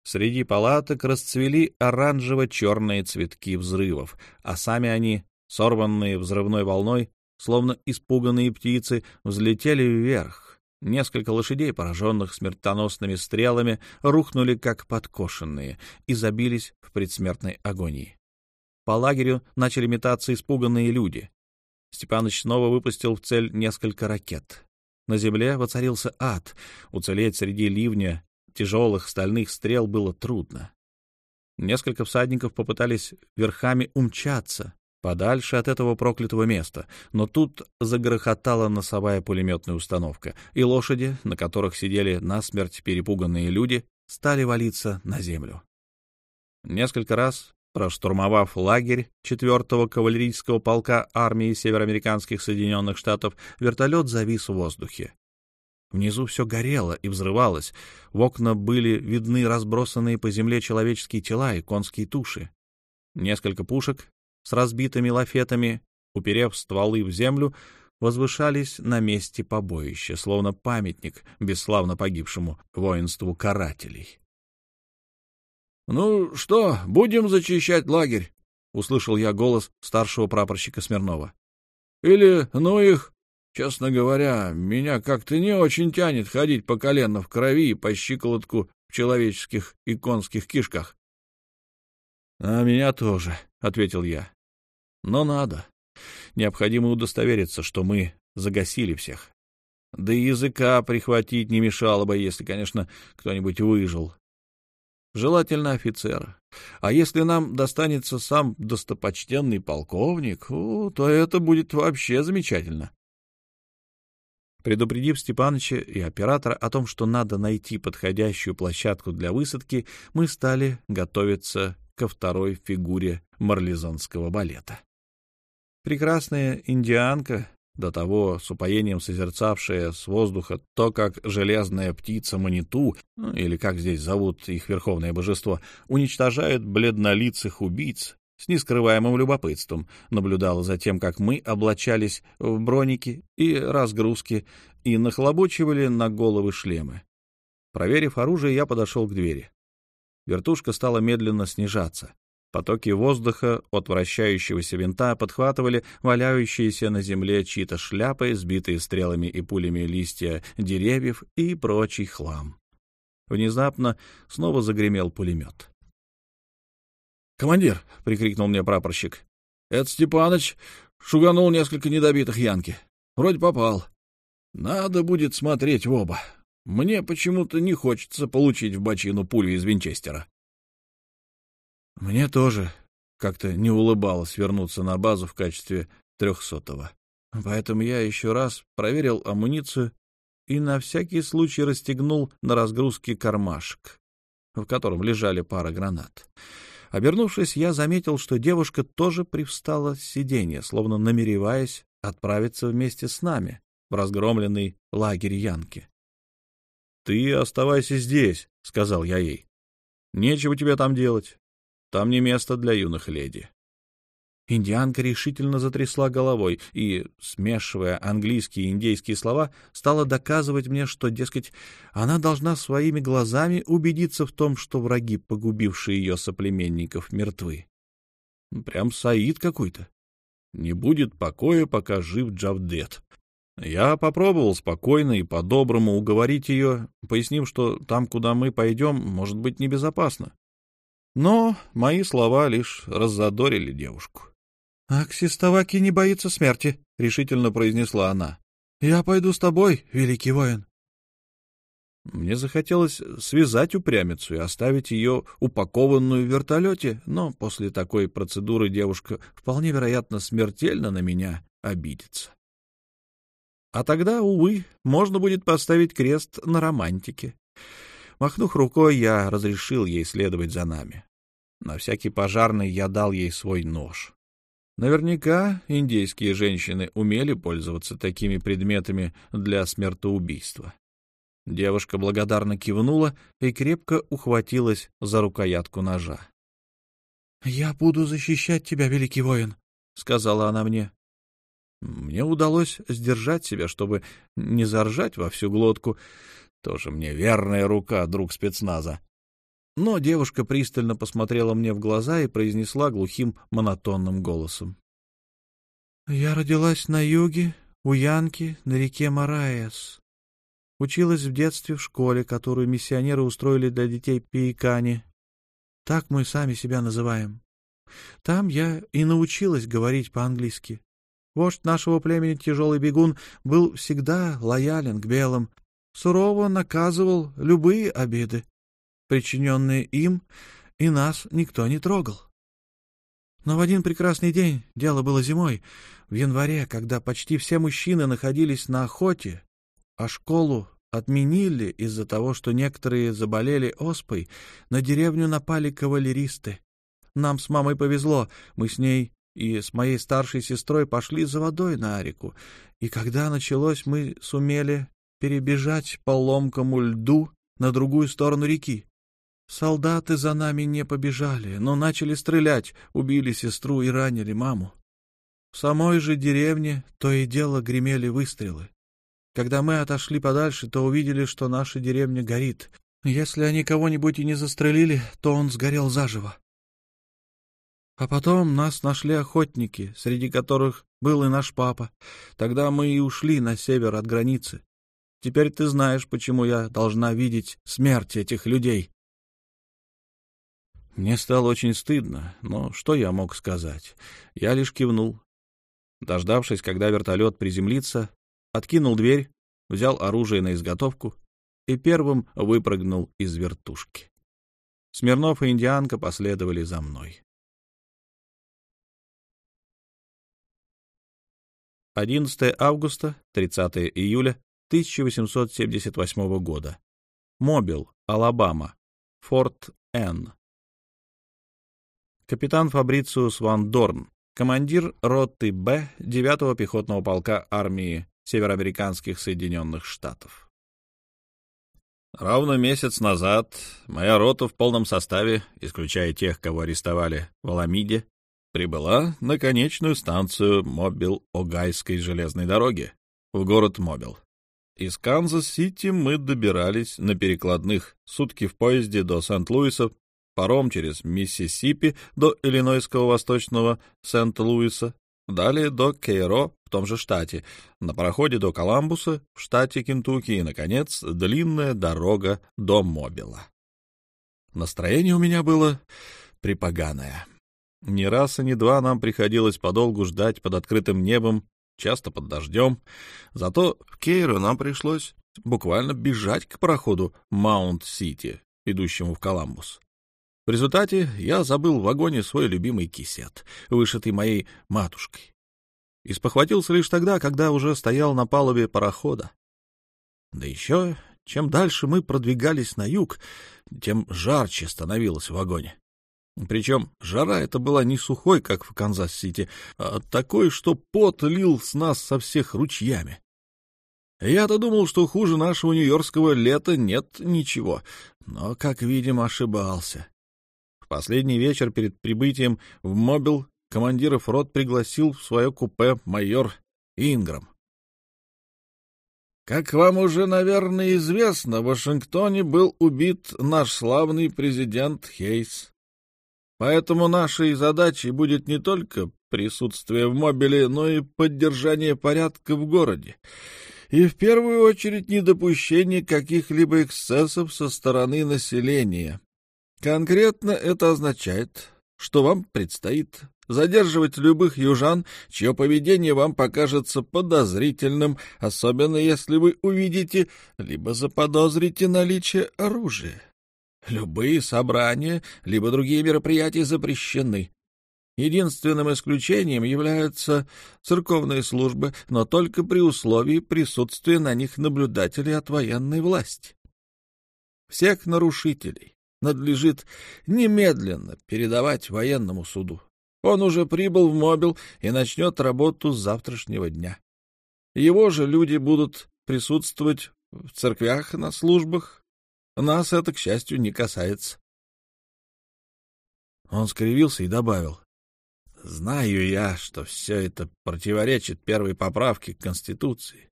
Среди палаток расцвели оранжево-черные цветки взрывов, а сами они, сорванные взрывной волной, словно испуганные птицы, взлетели вверх, Несколько лошадей, пораженных смертоносными стрелами, рухнули как подкошенные и забились в предсмертной агонии. По лагерю начали метаться испуганные люди. Степаныч снова выпустил в цель несколько ракет. На земле воцарился ад. Уцелеть среди ливня тяжелых стальных стрел было трудно. Несколько всадников попытались верхами умчаться, подальше от этого проклятого места, но тут загрохотала носовая пулеметная установка, и лошади, на которых сидели насмерть перепуганные люди, стали валиться на землю. Несколько раз, проштурмовав лагерь 4-го кавалерийского полка армии североамериканских Соединенных Штатов, вертолет завис в воздухе. Внизу все горело и взрывалось, в окна были видны разбросанные по земле человеческие тела и конские туши. Несколько пушек с разбитыми лафетами, уперев стволы в землю, возвышались на месте побоища, словно памятник бесславно погибшему воинству карателей. — Ну что, будем зачищать лагерь? — услышал я голос старшего прапорщика Смирнова. — Или, ну их, Честно говоря, меня как-то не очень тянет ходить по колено в крови и по щиколотку в человеческих и конских кишках. — А меня тоже, — ответил я. — Но надо. Необходимо удостовериться, что мы загасили всех. Да и языка прихватить не мешало бы, если, конечно, кто-нибудь выжил. Желательно офицера. А если нам достанется сам достопочтенный полковник, то это будет вообще замечательно. Предупредив Степаныча и оператора о том, что надо найти подходящую площадку для высадки, мы стали готовиться ко второй фигуре марлезонского балета. Прекрасная индианка, до того с упоением созерцавшая с воздуха то, как железная птица Маниту, ну, или как здесь зовут их верховное божество, уничтожает бледнолицых убийц, с нескрываемым любопытством наблюдала за тем, как мы облачались в броники и разгрузки и нахлобучивали на головы шлемы. Проверив оружие, я подошел к двери. Вертушка стала медленно снижаться. Потоки воздуха от вращающегося винта подхватывали валяющиеся на земле чьи-то шляпы, сбитые стрелами и пулями листья деревьев и прочий хлам. Внезапно снова загремел пулемет. «Командир!» — прикрикнул мне прапорщик. «Это Степаныч шуганул несколько недобитых Янки. Вроде попал. Надо будет смотреть в оба. Мне почему-то не хочется получить в бочину пулю из винчестера». Мне тоже как-то не улыбалось вернуться на базу в качестве трехсотого. Поэтому я еще раз проверил амуницию и на всякий случай расстегнул на разгрузке кармашек, в котором лежали пара гранат. Обернувшись, я заметил, что девушка тоже привстала с сиденья, словно намереваясь отправиться вместе с нами в разгромленный лагерь Янки. — Ты оставайся здесь, — сказал я ей. — Нечего тебе там делать. Там не место для юных леди. Индианка решительно затрясла головой и, смешивая английские и индейские слова, стала доказывать мне, что, дескать, она должна своими глазами убедиться в том, что враги, погубившие ее соплеменников, мертвы. Прям Саид какой-то. Не будет покоя, пока жив Джавдет. Я попробовал спокойно и по-доброму уговорить ее, пояснив, что там, куда мы пойдем, может быть небезопасно. Но мои слова лишь раззадорили девушку. «Аксистоваки не боится смерти», — решительно произнесла она. «Я пойду с тобой, великий воин». Мне захотелось связать упрямицу и оставить ее упакованную в вертолете, но после такой процедуры девушка вполне вероятно смертельно на меня обидится. А тогда, увы, можно будет поставить крест на романтике. Махнув рукой, я разрешил ей следовать за нами. На всякий пожарный я дал ей свой нож. Наверняка индейские женщины умели пользоваться такими предметами для смертоубийства. Девушка благодарно кивнула и крепко ухватилась за рукоятку ножа. — Я буду защищать тебя, великий воин, — сказала она мне. Мне удалось сдержать себя, чтобы не заржать во всю глотку. Тоже мне верная рука, друг спецназа. Но девушка пристально посмотрела мне в глаза и произнесла глухим монотонным голосом. «Я родилась на юге, у Янки, на реке Мараэс. Училась в детстве в школе, которую миссионеры устроили для детей Пиикани. Так мы сами себя называем. Там я и научилась говорить по-английски. Вождь нашего племени, тяжелый бегун, был всегда лоялен к белым, сурово наказывал любые обиды причиненные им, и нас никто не трогал. Но в один прекрасный день, дело было зимой, в январе, когда почти все мужчины находились на охоте, а школу отменили из-за того, что некоторые заболели оспой, на деревню напали кавалеристы. Нам с мамой повезло, мы с ней и с моей старшей сестрой пошли за водой на реку, и когда началось, мы сумели перебежать по ломкому льду на другую сторону реки. Солдаты за нами не побежали, но начали стрелять, убили сестру и ранили маму. В самой же деревне то и дело гремели выстрелы. Когда мы отошли подальше, то увидели, что наша деревня горит. Если они кого-нибудь и не застрелили, то он сгорел заживо. А потом нас нашли охотники, среди которых был и наш папа. Тогда мы и ушли на север от границы. Теперь ты знаешь, почему я должна видеть смерть этих людей. Мне стало очень стыдно, но что я мог сказать? Я лишь кивнул. Дождавшись, когда вертолет приземлится, откинул дверь, взял оружие на изготовку и первым выпрыгнул из вертушки. Смирнов и индианка последовали за мной. 11 августа, 30 июля 1878 года. Мобил, Алабама. Форт Н. Капитан Фабрициус Ван Дорн, командир роты Б 9-го пехотного полка армии североамериканских Соединенных Штатов. Ровно месяц назад моя рота в полном составе, исключая тех, кого арестовали в Аламиде, прибыла на конечную станцию Мобил-Огайской железной дороги в город Мобил. Из Канзас-Сити мы добирались на перекладных сутки в поезде до Сент-Луиса, паром через Миссисипи до Иллинойского восточного Сент-Луиса, далее до Кейро в том же штате, на пароходе до Коламбуса в штате Кентукки и, наконец, длинная дорога до Мобила. Настроение у меня было припоганое. Ни раз и ни два нам приходилось подолгу ждать под открытым небом, часто под дождем. Зато в Кейро нам пришлось буквально бежать к пароходу Маунт-Сити, идущему в Коламбус. В результате я забыл в вагоне свой любимый кисет, вышитый моей матушкой. И спохватился лишь тогда, когда уже стоял на палубе парохода. Да еще, чем дальше мы продвигались на юг, тем жарче становилось в вагоне. Причем жара эта была не сухой, как в Канзас-Сити, а такой, что пот лил с нас со всех ручьями. Я-то думал, что хуже нашего нью-йоркского лета нет ничего, но, как видим, ошибался. В последний вечер перед прибытием в Мобил командиров рот пригласил в свое купе майор Инграм. Как вам уже, наверное, известно, в Вашингтоне был убит наш славный президент Хейс. Поэтому нашей задачей будет не только присутствие в мобиле, но и поддержание порядка в городе. И в первую очередь недопущение каких-либо эксцессов со стороны населения. Конкретно это означает, что вам предстоит задерживать любых южан, чье поведение вам покажется подозрительным, особенно если вы увидите либо заподозрите наличие оружия. Любые собрания, либо другие мероприятия запрещены. Единственным исключением являются церковные службы, но только при условии присутствия на них наблюдателей от военной власти. Всех нарушителей надлежит немедленно передавать военному суду. Он уже прибыл в Мобил и начнет работу с завтрашнего дня. Его же люди будут присутствовать в церквях на службах, нас это, к счастью, не касается. Он скривился и добавил. Знаю я, что все это противоречит первой поправке к Конституции.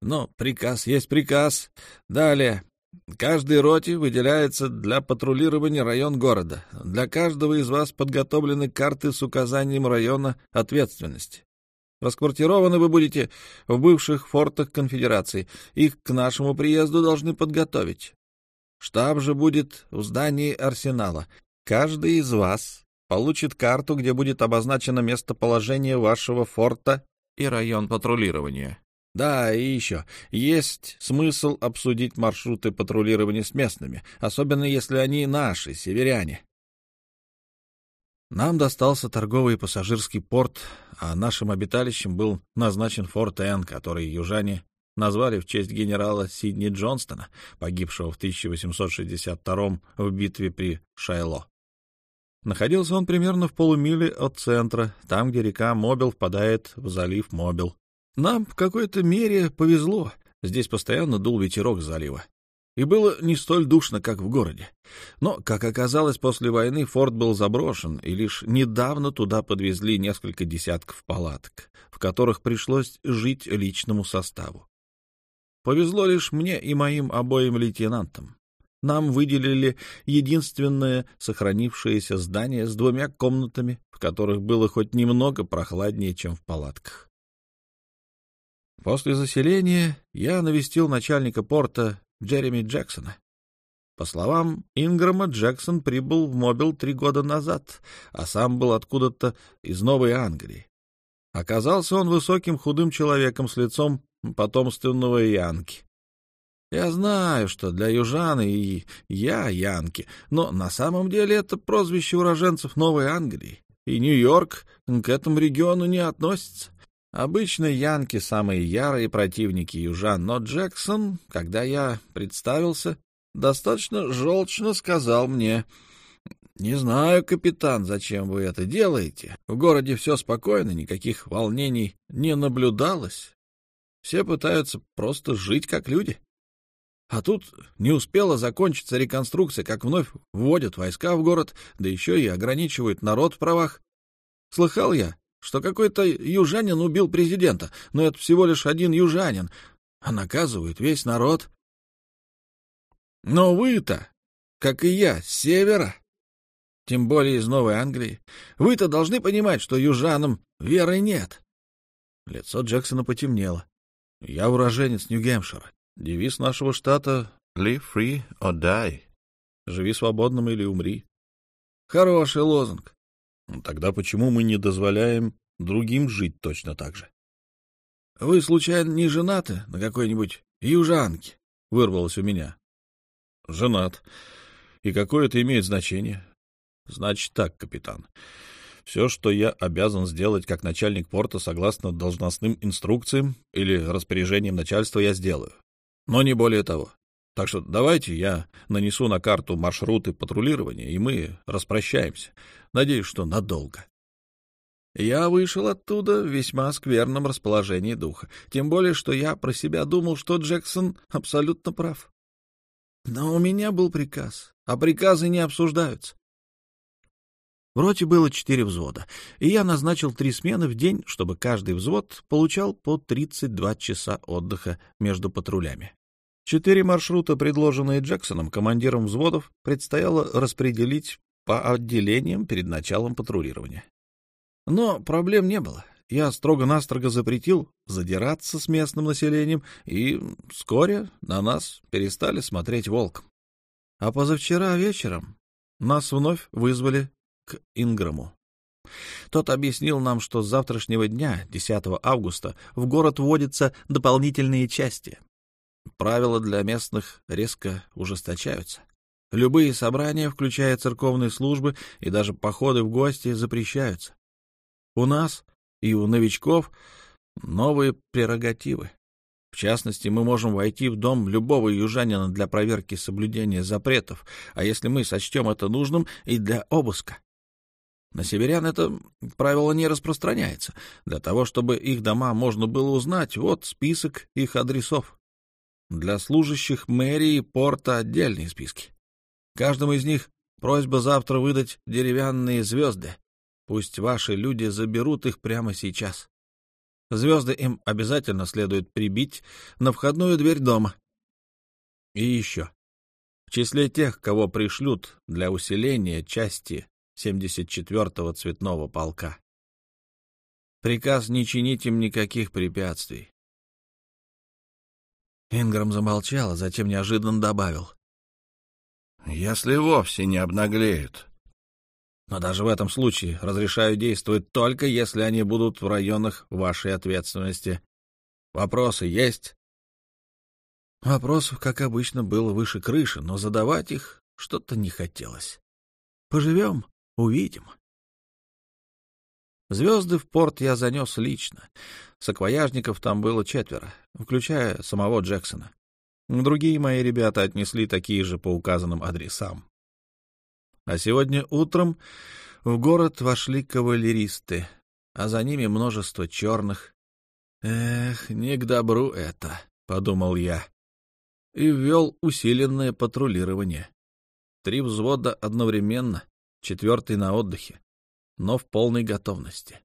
Но приказ есть приказ. Далее. Каждой роте выделяется для патрулирования район города. Для каждого из вас подготовлены карты с указанием района ответственности. Расквартированы вы будете в бывших фортах конфедерации. Их к нашему приезду должны подготовить. Штаб же будет в здании арсенала. Каждый из вас получит карту, где будет обозначено местоположение вашего форта и район патрулирования. Да, и еще. Есть смысл обсудить маршруты патрулирования с местными, особенно если они наши, северяне. Нам достался торговый и пассажирский порт, а нашим обиталищем был назначен форт Н, который южане назвали в честь генерала Сидни Джонстона, погибшего в 1862 в битве при Шайло. Находился он примерно в полумиле от центра, там, где река Мобил впадает в залив Мобил. Нам в какой-то мере повезло, здесь постоянно дул ветерок с залива. И было не столь душно, как в городе. Но, как оказалось, после войны форт был заброшен, и лишь недавно туда подвезли несколько десятков палаток, в которых пришлось жить личному составу. Повезло лишь мне и моим обоим лейтенантам. нам выделили единственное сохранившееся здание с двумя комнатами, в которых было хоть немного прохладнее, чем в палатках. После заселения я навестил начальника порта Джереми Джексона. По словам Инграма, Джексон прибыл в Мобил три года назад, а сам был откуда-то из Новой Англии. Оказался он высоким худым человеком с лицом потомственного Янки. Я знаю, что для южан и я Янки, но на самом деле это прозвище уроженцев Новой Англии, и Нью-Йорк к этому региону не относится. Обычно янки — самые ярые противники южан, но Джексон, когда я представился, достаточно желчно сказал мне, «Не знаю, капитан, зачем вы это делаете. В городе все спокойно, никаких волнений не наблюдалось. Все пытаются просто жить как люди. А тут не успела закончиться реконструкция, как вновь вводят войска в город, да еще и ограничивают народ в правах. Слыхал я, что какой-то южанин убил президента, но это всего лишь один южанин, а наказывают весь народ. Но вы-то, как и я, с севера, тем более из Новой Англии, вы-то должны понимать, что южанам веры нет. Лицо Джексона потемнело. Я уроженец Нью-Гэмпшира. Девиз нашего штата «Live free or die» — «Живи свободным или умри». Хороший лозунг. Ну, тогда почему мы не дозволяем другим жить точно так же? — Вы, случайно, не женаты на какой-нибудь южанке? — вырвалось у меня. — Женат. И какое это имеет значение? — Значит так, капитан. Все, что я обязан сделать как начальник порта согласно должностным инструкциям или распоряжениям начальства, я сделаю. Но не более того. Так что давайте я нанесу на карту маршруты патрулирования, и мы распрощаемся. Надеюсь, что надолго. Я вышел оттуда в весьма скверном расположении духа, тем более, что я про себя думал, что Джексон абсолютно прав. Но у меня был приказ, а приказы не обсуждаются. В роте было четыре взвода, и я назначил три смены в день, чтобы каждый взвод получал по 32 часа отдыха между патрулями. Четыре маршрута, предложенные Джексоном, командиром взводов, предстояло распределить по отделениям перед началом патрулирования. Но проблем не было. Я строго-настрого запретил задираться с местным населением, и вскоре на нас перестали смотреть волком. А позавчера вечером нас вновь вызвали к Инграму. Тот объяснил нам, что с завтрашнего дня, 10 августа, в город вводятся дополнительные части. Правила для местных резко ужесточаются. Любые собрания, включая церковные службы и даже походы в гости, запрещаются. У нас и у новичков новые прерогативы. В частности, мы можем войти в дом любого южанина для проверки соблюдения запретов, а если мы сочтем это нужным, и для обыска. На северян это правило не распространяется. Для того, чтобы их дома можно было узнать, вот список их адресов. Для служащих мэрии порта отдельные списки. Каждому из них просьба завтра выдать деревянные звезды. Пусть ваши люди заберут их прямо сейчас. Звезды им обязательно следует прибить на входную дверь дома. И еще. В числе тех, кого пришлют для усиления части 74-го цветного полка. Приказ не чинить им никаких препятствий. Инграм замолчал, а затем неожиданно добавил. «Если вовсе не обнаглеют. Но даже в этом случае разрешаю действовать только, если они будут в районах вашей ответственности. Вопросы есть?» Вопросов, как обычно, было выше крыши, но задавать их что-то не хотелось. «Поживем, Увидим. Звезды в порт я занес лично. Саквояжников там было четверо, включая самого Джексона. Другие мои ребята отнесли такие же по указанным адресам. А сегодня утром в город вошли кавалеристы, а за ними множество черных. «Эх, не к добру это», — подумал я, и ввел усиленное патрулирование. Три взвода одновременно четвертый на отдыхе, но в полной готовности.